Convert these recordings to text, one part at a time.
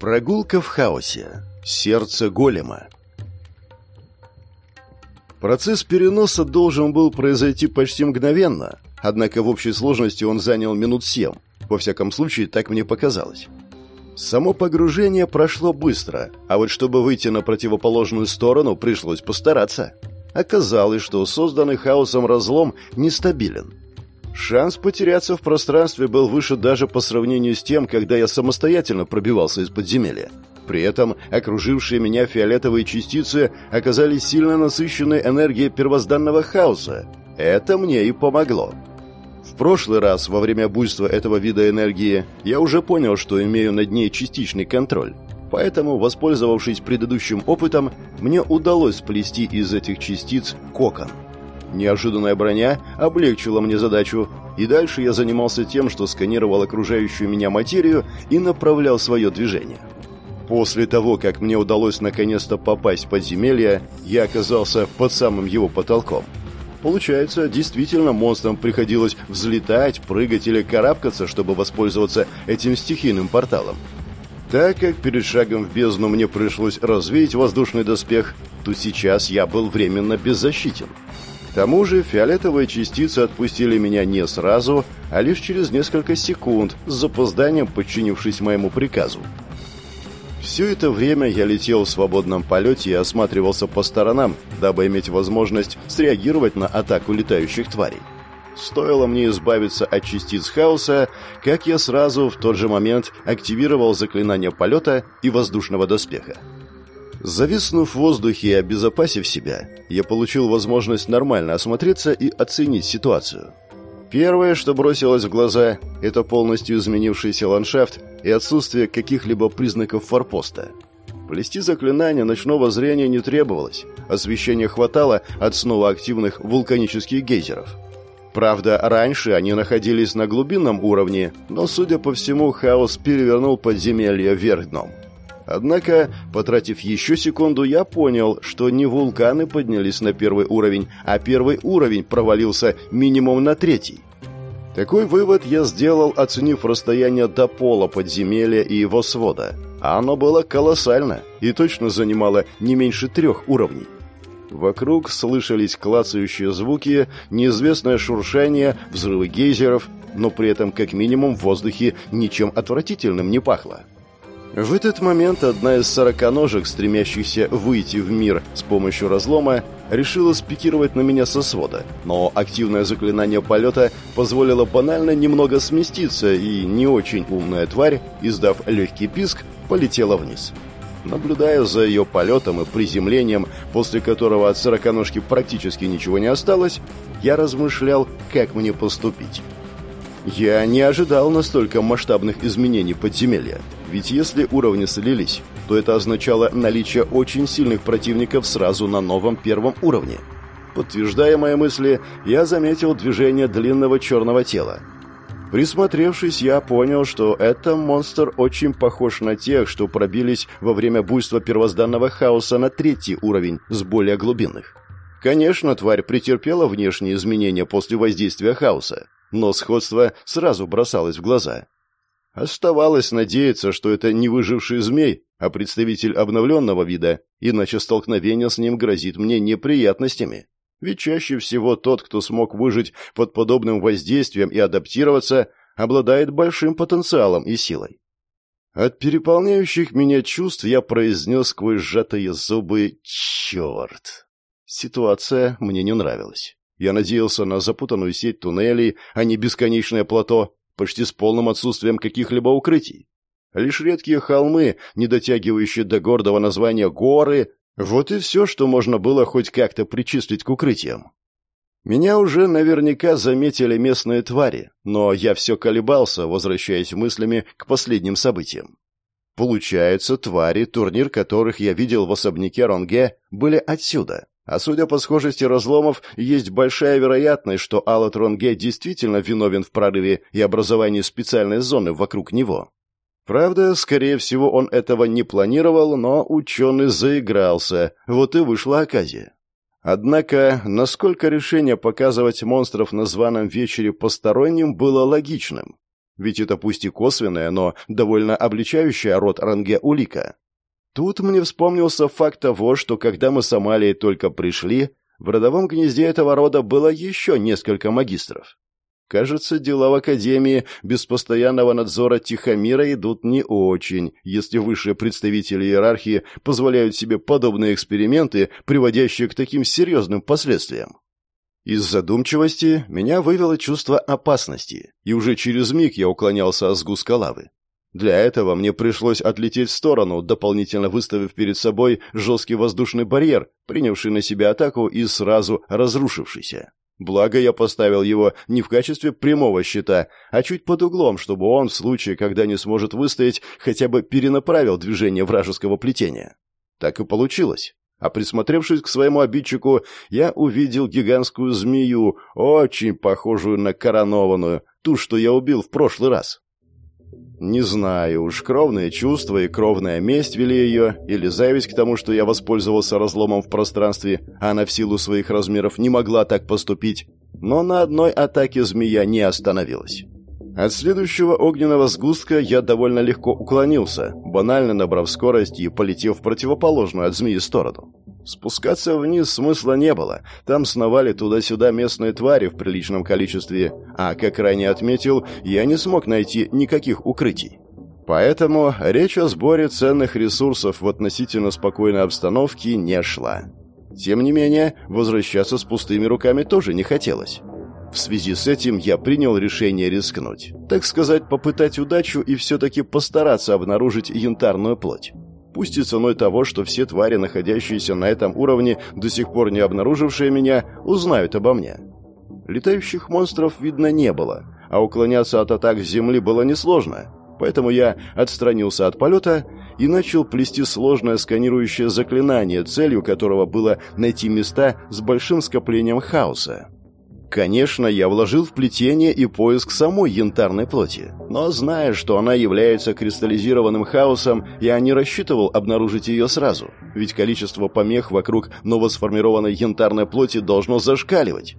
Прогулка в хаосе. Сердце голема. Процесс переноса должен был произойти почти мгновенно, однако в общей сложности он занял минут семь. Во всяком случае, так мне показалось. Само погружение прошло быстро, а вот чтобы выйти на противоположную сторону, пришлось постараться. Оказалось, что созданный хаосом разлом нестабилен. Шанс потеряться в пространстве был выше даже по сравнению с тем, когда я самостоятельно пробивался из подземелья. При этом окружившие меня фиолетовые частицы оказались сильно насыщенной энергией первозданного хаоса. Это мне и помогло. В прошлый раз, во время буйства этого вида энергии, я уже понял, что имею над ней частичный контроль. Поэтому, воспользовавшись предыдущим опытом, мне удалось сплести из этих частиц кокон. Неожиданная броня облегчила мне задачу, и дальше я занимался тем, что сканировал окружающую меня материю и направлял свое движение. После того, как мне удалось наконец-то попасть в подземелье, я оказался под самым его потолком. Получается, действительно монстрам приходилось взлетать, прыгать или карабкаться, чтобы воспользоваться этим стихийным порталом. Так как перед шагом в бездну мне пришлось развеять воздушный доспех, то сейчас я был временно беззащитен. К тому же фиолетовые частицы отпустили меня не сразу, а лишь через несколько секунд, с запозданием подчинившись моему приказу. Все это время я летел в свободном полете и осматривался по сторонам, дабы иметь возможность среагировать на атаку летающих тварей. Стоило мне избавиться от частиц хаоса, как я сразу в тот же момент активировал заклинание полета и воздушного доспеха. Зависнув в воздухе и обезопасив себя, я получил возможность нормально осмотреться и оценить ситуацию. Первое, что бросилось в глаза, это полностью изменившийся ландшафт и отсутствие каких-либо признаков форпоста. Плести заклинания ночного зрения не требовалось, освещения хватало от снова активных вулканических гейзеров. Правда, раньше они находились на глубинном уровне, но, судя по всему, хаос перевернул подземелье вверх дном. Однако, потратив еще секунду, я понял, что не вулканы поднялись на первый уровень, а первый уровень провалился минимум на третий. Такой вывод я сделал, оценив расстояние до пола подземелья и его свода. А оно было колоссально и точно занимало не меньше трех уровней. Вокруг слышались клацающие звуки, неизвестное шуршание, взрывы гейзеров, но при этом как минимум в воздухе ничем отвратительным не пахло. В этот момент одна из сороконожек, стремящихся выйти в мир с помощью разлома, решила спикировать на меня со свода, но активное заклинание полета позволило банально немного сместиться, и не очень умная тварь, издав легкий писк, полетела вниз. Наблюдая за ее полетом и приземлением, после которого от сороконожки практически ничего не осталось, я размышлял, как мне поступить. Я не ожидал настолько масштабных изменений подземелья. Ведь если уровни слились, то это означало наличие очень сильных противников сразу на новом первом уровне. Подтверждая мои мысли, я заметил движение длинного черного тела. Присмотревшись, я понял, что этот монстр очень похож на тех, что пробились во время буйства первозданного хаоса на третий уровень с более глубинных. Конечно, тварь претерпела внешние изменения после воздействия хаоса, но сходство сразу бросалось в глаза. Оставалось надеяться, что это не выживший змей, а представитель обновленного вида, иначе столкновение с ним грозит мне неприятностями. Ведь чаще всего тот, кто смог выжить под подобным воздействием и адаптироваться, обладает большим потенциалом и силой. От переполняющих меня чувств я произнес сквозь сжатые зубы «Черт!». Ситуация мне не нравилась. Я надеялся на запутанную сеть туннелей, а не бесконечное плато, почти с полным отсутствием каких-либо укрытий. Лишь редкие холмы, не дотягивающие до гордого названия горы, вот и все, что можно было хоть как-то причислить к укрытиям. Меня уже наверняка заметили местные твари, но я все колебался, возвращаясь мыслями к последним событиям. Получается, твари, турнир которых я видел в особняке Ронге, были отсюда. А судя по схожести разломов, есть большая вероятность, что Аллат Ронге действительно виновен в прорыве и образовании специальной зоны вокруг него. Правда, скорее всего, он этого не планировал, но ученый заигрался, вот и вышла оказия. Однако, насколько решение показывать монстров на званом вечере посторонним было логичным? Ведь это пусть и косвенная, но довольно обличающая род Ранге улика. Тут мне вспомнился факт того, что когда мы с Амалией только пришли, в родовом гнезде этого рода было еще несколько магистров. Кажется, дела в Академии без постоянного надзора Тихомира идут не очень, если высшие представители иерархии позволяют себе подобные эксперименты, приводящие к таким серьезным последствиям. Из задумчивости меня вывело чувство опасности, и уже через миг я уклонялся от сгустка лавы. Для этого мне пришлось отлететь в сторону, дополнительно выставив перед собой жесткий воздушный барьер, принявший на себя атаку и сразу разрушившийся. Благо я поставил его не в качестве прямого щита, а чуть под углом, чтобы он, в случае, когда не сможет выстоять, хотя бы перенаправил движение вражеского плетения. Так и получилось. А присмотревшись к своему обидчику, я увидел гигантскую змею, очень похожую на коронованную, ту, что я убил в прошлый раз. Не знаю уж, кровные чувства и кровная месть вели ее, или зависть к тому, что я воспользовался разломом в пространстве, а она в силу своих размеров не могла так поступить, но на одной атаке змея не остановилась. От следующего огненного сгустка я довольно легко уклонился, банально набрав скорость и полетев в противоположную от змеи сторону. Спускаться вниз смысла не было. Там сновали туда-сюда местные твари в приличном количестве, а, как ранее отметил, я не смог найти никаких укрытий. Поэтому речь о сборе ценных ресурсов в относительно спокойной обстановке не шла. Тем не менее, возвращаться с пустыми руками тоже не хотелось. В связи с этим я принял решение рискнуть. Так сказать, попытать удачу и все-таки постараться обнаружить янтарную плоть. Пусть и ценой того, что все твари, находящиеся на этом уровне, до сих пор не обнаружившие меня, узнают обо мне. Летающих монстров видно не было, а уклоняться от атак с земли было несложно. Поэтому я отстранился от полета и начал плести сложное сканирующее заклинание, целью которого было найти места с большим скоплением хаоса. Конечно, я вложил в плетение и поиск самой янтарной плоти, но зная, что она является кристаллизированным хаосом, я не рассчитывал обнаружить ее сразу, ведь количество помех вокруг новосформированной янтарной плоти должно зашкаливать.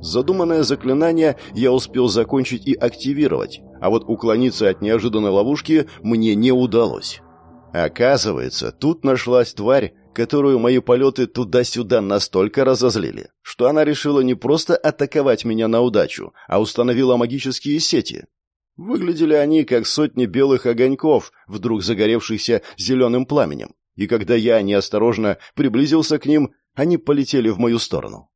Задуманное заклинание я успел закончить и активировать, а вот уклониться от неожиданной ловушки мне не удалось. Оказывается, тут нашлась тварь, которую мои полеты туда-сюда настолько разозлили, что она решила не просто атаковать меня на удачу, а установила магические сети. Выглядели они как сотни белых огоньков, вдруг загоревшихся зеленым пламенем, и когда я неосторожно приблизился к ним, они полетели в мою сторону.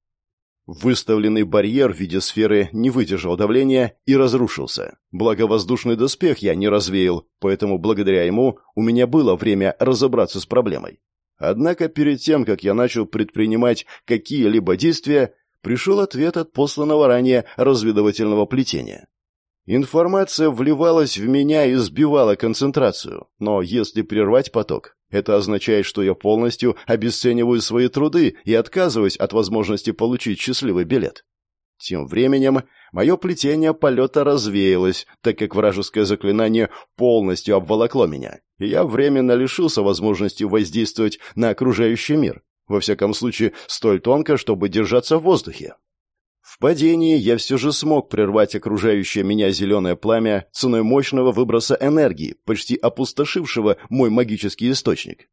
Выставленный барьер в виде сферы не выдержал давления и разрушился. Благо воздушный доспех я не развеял, поэтому благодаря ему у меня было время разобраться с проблемой. Однако перед тем, как я начал предпринимать какие-либо действия, пришел ответ от посланного ранее разведывательного плетения. Информация вливалась в меня и сбивала концентрацию, но если прервать поток, это означает, что я полностью обесцениваю свои труды и отказываюсь от возможности получить счастливый билет. Тем временем мое плетение полета развеялось, так как вражеское заклинание полностью обволокло меня, и я временно лишился возможности воздействовать на окружающий мир, во всяком случае столь тонко, чтобы держаться в воздухе. В падении я все же смог прервать окружающее меня зеленое пламя ценой мощного выброса энергии, почти опустошившего мой магический источник.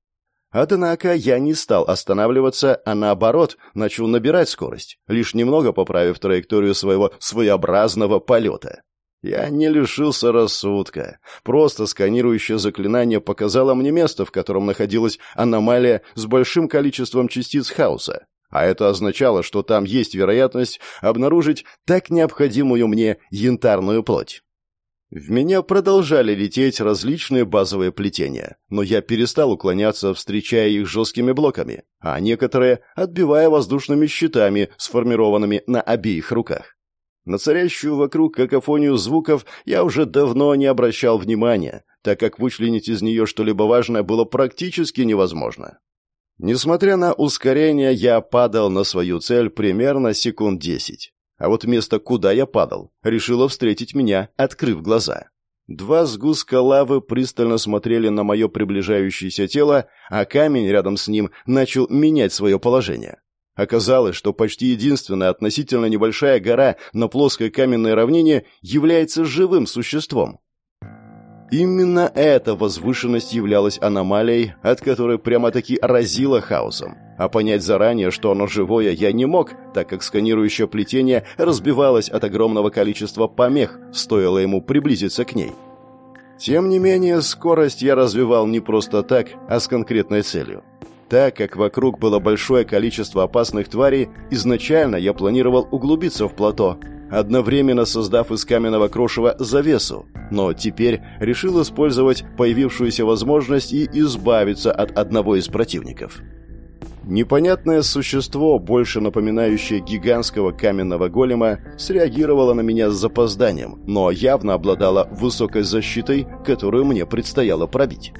Однако я не стал останавливаться, а наоборот, начал набирать скорость, лишь немного поправив траекторию своего своеобразного полета. Я не лишился рассудка. Просто сканирующее заклинание показало мне место, в котором находилась аномалия с большим количеством частиц хаоса. А это означало, что там есть вероятность обнаружить так необходимую мне янтарную плоть. В меня продолжали лететь различные базовые плетения, но я перестал уклоняться, встречая их жесткими блоками, а некоторые отбивая воздушными щитами, сформированными на обеих руках. На царящую вокруг какофонию звуков я уже давно не обращал внимания, так как вычленить из нее что-либо важное было практически невозможно. Несмотря на ускорение, я падал на свою цель примерно секунд десять. А вот место, куда я падал, решило встретить меня, открыв глаза. Два сгустка лавы пристально смотрели на мое приближающееся тело, а камень рядом с ним начал менять свое положение. Оказалось, что почти единственная относительно небольшая гора на плоской каменной равнине является живым существом. Именно эта возвышенность являлась аномалией, от которой прямо-таки разило хаосом. А понять заранее, что оно живое, я не мог, так как сканирующее плетение разбивалось от огромного количества помех, стоило ему приблизиться к ней. Тем не менее, скорость я развивал не просто так, а с конкретной целью. Так как вокруг было большое количество опасных тварей, изначально я планировал углубиться в плато, одновременно создав из каменного крошева завесу, но теперь решил использовать появившуюся возможность и избавиться от одного из противников. Непонятное существо, больше напоминающее гигантского каменного голема, среагировало на меня с запозданием, но явно обладало высокой защитой, которую мне предстояло пробить.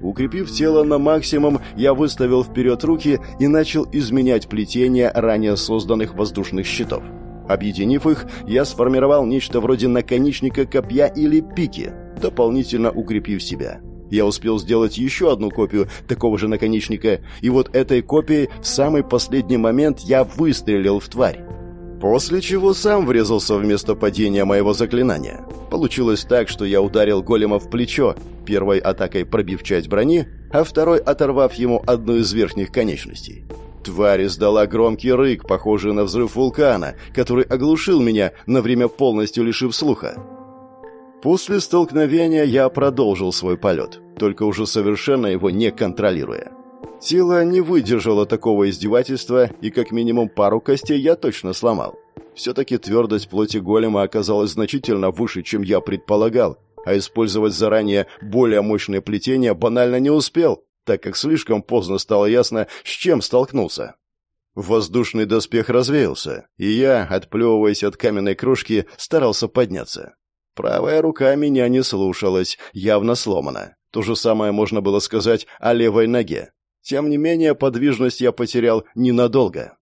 Укрепив тело на максимум, я выставил вперед руки и начал изменять плетение ранее созданных воздушных щитов. Объединив их, я сформировал нечто вроде наконечника копья или пики, дополнительно укрепив себя. Я успел сделать еще одну копию такого же наконечника, и вот этой копией в самый последний момент я выстрелил в тварь. После чего сам врезался в место падения моего заклинания. Получилось так, что я ударил голема в плечо, первой атакой пробив часть брони, а второй оторвав ему одну из верхних конечностей. Тварь издала громкий рык, похожий на взрыв вулкана, который оглушил меня, на время полностью лишив слуха. После столкновения я продолжил свой полет, только уже совершенно его не контролируя. Тело не выдержало такого издевательства, и как минимум пару костей я точно сломал. Все-таки твердость плоти голема оказалась значительно выше, чем я предполагал, а использовать заранее более мощное плетение банально не успел, так как слишком поздно стало ясно, с чем столкнулся. Воздушный доспех развеялся, и я, отплевываясь от каменной кружки, старался подняться. Правая рука меня не слушалась, явно сломана. То же самое можно было сказать о левой ноге. Тем не менее, подвижность я потерял ненадолго.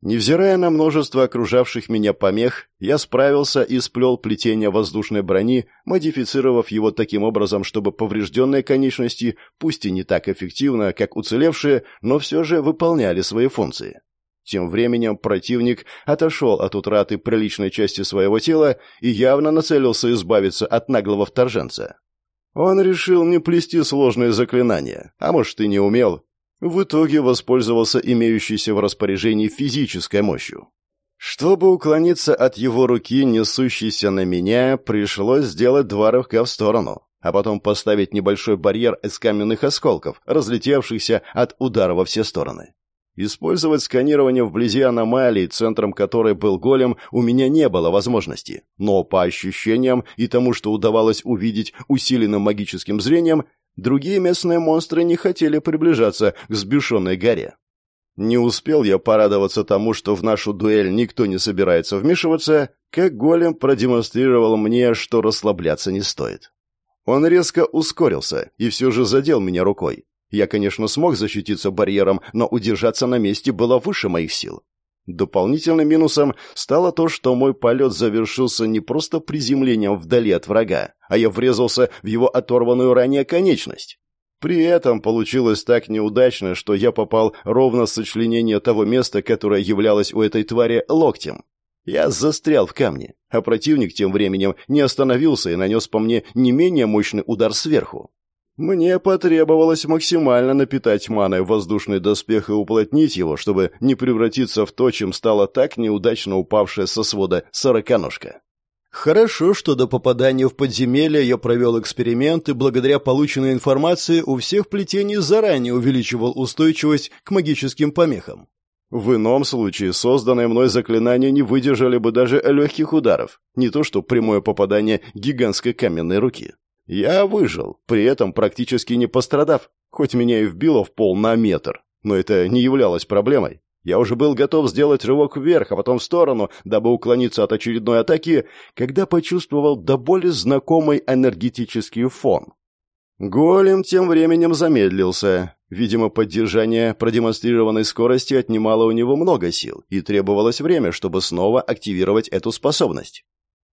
Невзирая на множество окружавших меня помех, я справился и сплел плетение воздушной брони, модифицировав его таким образом, чтобы поврежденные конечности, пусть и не так эффективно, как уцелевшие, но все же выполняли свои функции. Тем временем противник отошел от утраты приличной части своего тела и явно нацелился избавиться от наглого вторженца. Он решил не плести сложные заклинания, а может и не умел, в итоге воспользовался имеющейся в распоряжении физической мощью. Чтобы уклониться от его руки, несущейся на меня, пришлось сделать два рывка в сторону, а потом поставить небольшой барьер из каменных осколков, разлетевшихся от удара во все стороны. Использовать сканирование вблизи аномалии, центром которой был голем, у меня не было возможности. Но по ощущениям и тому, что удавалось увидеть усиленным магическим зрением, Другие местные монстры не хотели приближаться к сбешенной горе. Не успел я порадоваться тому, что в нашу дуэль никто не собирается вмешиваться, как голем продемонстрировал мне, что расслабляться не стоит. Он резко ускорился и все же задел меня рукой. Я, конечно, смог защититься барьером, но удержаться на месте было выше моих сил. Дополнительным минусом стало то, что мой полет завершился не просто приземлением вдали от врага, а я врезался в его оторванную ранее конечность. При этом получилось так неудачно, что я попал ровно в сочленение того места, которое являлось у этой твари локтем. Я застрял в камне, а противник тем временем не остановился и нанес по мне не менее мощный удар сверху. Мне потребовалось максимально напитать маной воздушный доспех и уплотнить его, чтобы не превратиться в то, чем стала так неудачно упавшая со свода сороконожка. Хорошо, что до попадания в подземелье я провел эксперимент и благодаря полученной информации у всех плетений заранее увеличивал устойчивость к магическим помехам. В ином случае созданные мной заклинания не выдержали бы даже легких ударов, не то что прямое попадание гигантской каменной руки. Я выжил, при этом практически не пострадав, хоть меня и вбило в пол на метр. Но это не являлось проблемой. Я уже был готов сделать рывок вверх, а потом в сторону, дабы уклониться от очередной атаки, когда почувствовал до боли знакомый энергетический фон. Голем тем временем замедлился. Видимо, поддержание продемонстрированной скорости отнимало у него много сил, и требовалось время, чтобы снова активировать эту способность.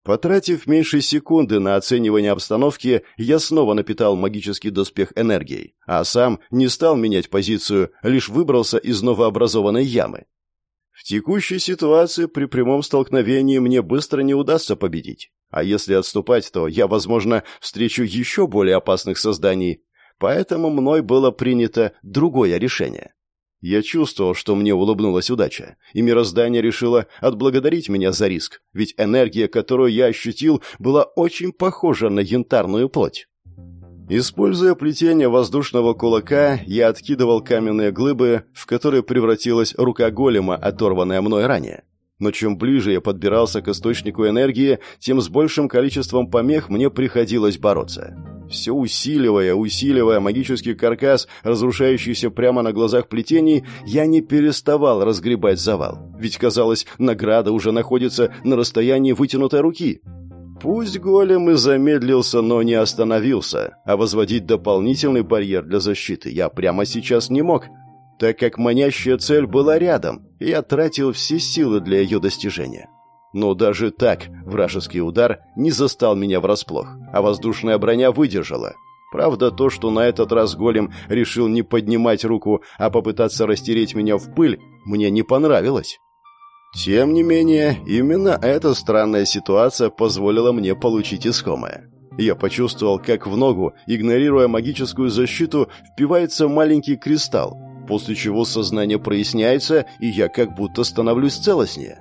Потратив меньше секунды на оценивание обстановки, я снова напитал магический доспех энергией, а сам не стал менять позицию, лишь выбрался из новообразованной ямы. В текущей ситуации при прямом столкновении мне быстро не удастся победить. А если отступать, то я, возможно, встречу еще более опасных созданий. Поэтому мной было принято другое решение. Я чувствовал, что мне улыбнулась удача, и мироздание решило отблагодарить меня за риск, ведь энергия, которую я ощутил, была очень похожа на янтарную плоть. Используя плетение воздушного кулака, я откидывал каменные глыбы, в которые превратилась рука голема, оторванная мной ранее. Но чем ближе я подбирался к источнику энергии, тем с большим количеством помех мне приходилось бороться. Все усиливая, усиливая магический каркас, разрушающийся прямо на глазах плетений, я не переставал разгребать завал. Ведь, казалось, награда уже находится на расстоянии вытянутой руки. Пусть голем и замедлился, но не остановился, а возводить дополнительный барьер для защиты я прямо сейчас не мог, так как манящая цель была рядом, я тратил все силы для ее достижения. Но даже так вражеский удар не застал меня врасплох, а воздушная броня выдержала. Правда, то, что на этот раз голем решил не поднимать руку, а попытаться растереть меня в пыль, мне не понравилось. Тем не менее, именно эта странная ситуация позволила мне получить искомое. Я почувствовал, как в ногу, игнорируя магическую защиту, впивается маленький кристалл, после чего сознание проясняется, и я как будто становлюсь целостнее.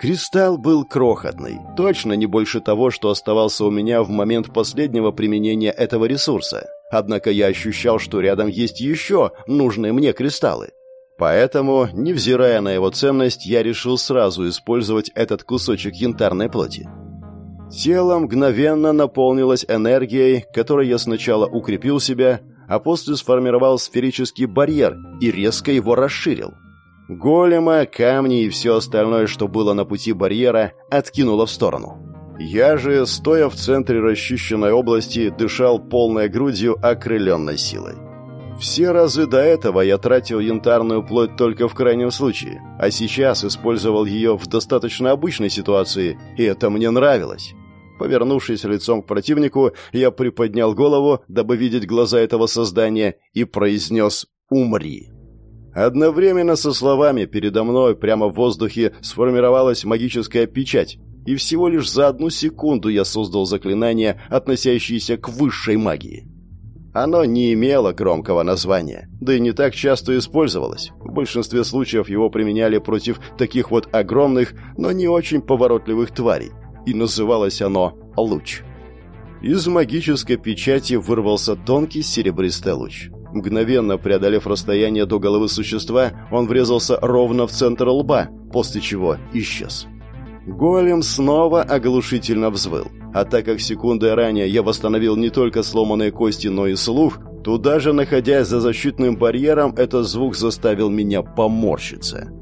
Кристалл был крохотный, точно не больше того, что оставался у меня в момент последнего применения этого ресурса. Однако я ощущал, что рядом есть еще нужные мне кристаллы. Поэтому, невзирая на его ценность, я решил сразу использовать этот кусочек янтарной плоти. Тело мгновенно наполнилось энергией, которой я сначала укрепил себя, а после сформировал сферический барьер и резко его расширил. Голема, камни и все остальное, что было на пути барьера, откинуло в сторону. Я же, стоя в центре расчищенной области, дышал полной грудью окрыленной силой. Все разы до этого я тратил янтарную плоть только в крайнем случае, а сейчас использовал ее в достаточно обычной ситуации, и это мне нравилось. Повернувшись лицом к противнику, я приподнял голову, дабы видеть глаза этого создания, и произнес «Умри». Одновременно со словами передо мной прямо в воздухе сформировалась магическая печать, и всего лишь за одну секунду я создал заклинание, относящееся к высшей магии. Оно не имело громкого названия, да и не так часто использовалось. В большинстве случаев его применяли против таких вот огромных, но не очень поворотливых тварей, и называлось оно «Луч». Из магической печати вырвался тонкий серебристый луч. Мгновенно преодолев расстояние до головы существа, он врезался ровно в центр лба, после чего исчез. Голем снова оглушительно взвыл. А так как секунды ранее я восстановил не только сломанные кости, но и слух, то даже находясь за защитным барьером, этот звук заставил меня поморщиться.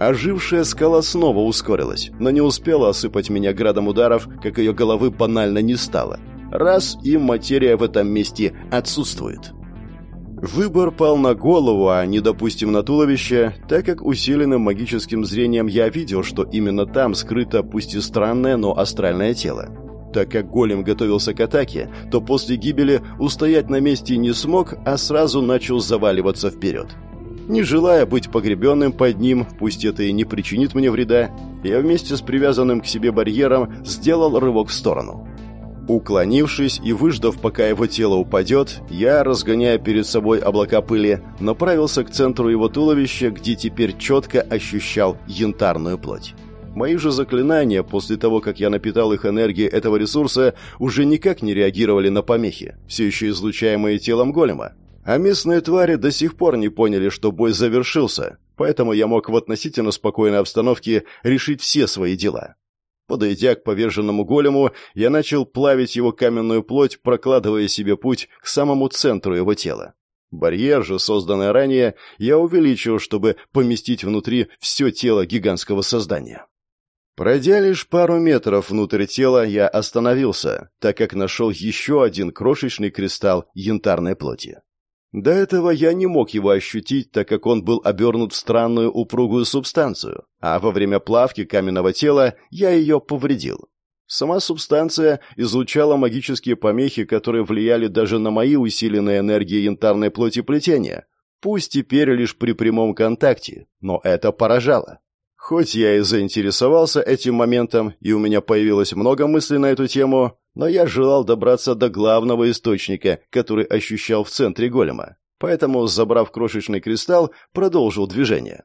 Ожившая скала снова ускорилась, но не успела осыпать меня градом ударов, как ее головы банально не стало. Раз и материя в этом месте отсутствует. Выбор пал на голову, а не, допустим, на туловище, так как усиленным магическим зрением я видел, что именно там скрыто пусть и странное, но астральное тело. Так как голем готовился к атаке, то после гибели устоять на месте не смог, а сразу начал заваливаться вперед. Не желая быть погребенным под ним, пусть это и не причинит мне вреда, я вместе с привязанным к себе барьером сделал рывок в сторону. Уклонившись и выждав, пока его тело упадет, я, разгоняя перед собой облака пыли, направился к центру его туловища, где теперь четко ощущал янтарную плоть. Мои же заклинания, после того, как я напитал их энергией этого ресурса, уже никак не реагировали на помехи, все еще излучаемые телом голема. А местные твари до сих пор не поняли, что бой завершился, поэтому я мог в относительно спокойной обстановке решить все свои дела. Подойдя к поверженному голему, я начал плавить его каменную плоть, прокладывая себе путь к самому центру его тела. Барьер же, созданный ранее, я увеличил, чтобы поместить внутри все тело гигантского создания. Пройдя лишь пару метров внутрь тела, я остановился, так как нашел еще один крошечный кристалл янтарной плоти. До этого я не мог его ощутить, так как он был обернут в странную упругую субстанцию, а во время плавки каменного тела я ее повредил. Сама субстанция излучала магические помехи, которые влияли даже на мои усиленные энергии янтарной плоти плетения, пусть теперь лишь при прямом контакте, но это поражало. Хоть я и заинтересовался этим моментом, и у меня появилось много мыслей на эту тему, но я желал добраться до главного источника, который ощущал в центре голема. Поэтому, забрав крошечный кристалл, продолжил движение.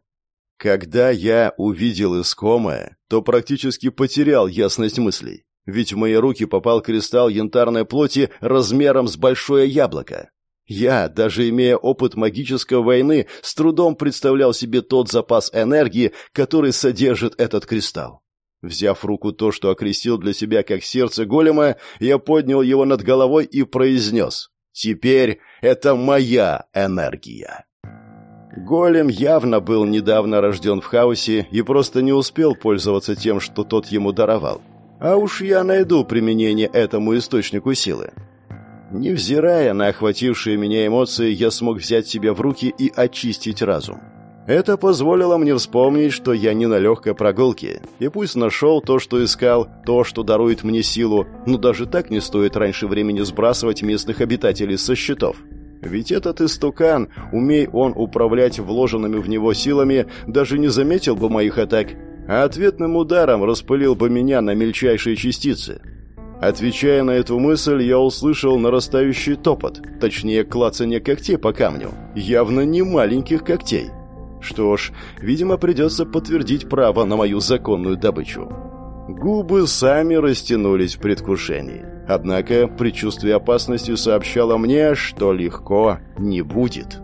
Когда я увидел искомое, то практически потерял ясность мыслей. Ведь в мои руки попал кристалл янтарной плоти размером с большое яблоко. Я, даже имея опыт магической войны, с трудом представлял себе тот запас энергии, который содержит этот кристалл. Взяв в руку то, что окрестил для себя как сердце голема, я поднял его над головой и произнес «Теперь это моя энергия». Голем явно был недавно рожден в хаосе и просто не успел пользоваться тем, что тот ему даровал. А уж я найду применение этому источнику силы. Невзирая на охватившие меня эмоции, я смог взять себя в руки и очистить разум. Это позволило мне вспомнить, что я не на легкой прогулке, и пусть нашел то, что искал, то, что дарует мне силу, но даже так не стоит раньше времени сбрасывать местных обитателей со счетов. Ведь этот истукан, умей он управлять вложенными в него силами, даже не заметил бы моих атак, а ответным ударом распылил бы меня на мельчайшие частицы. Отвечая на эту мысль, я услышал нарастающий топот, точнее клацание когтей по камню, явно не маленьких когтей. Что ж, видимо, придется подтвердить право на мою законную добычу. Губы сами растянулись в предвкушении. Однако предчувствие опасности сообщало мне, что легко не будет.